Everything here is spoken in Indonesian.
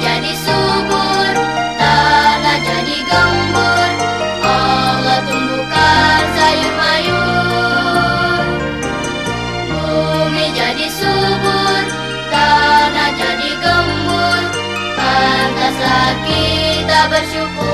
jadi subur Tanah jadi gembur. Allah tumbuhkan sayur mayur. Bumi jadi subur Tanah jadi gembur. Pantaslah kita bersyukur.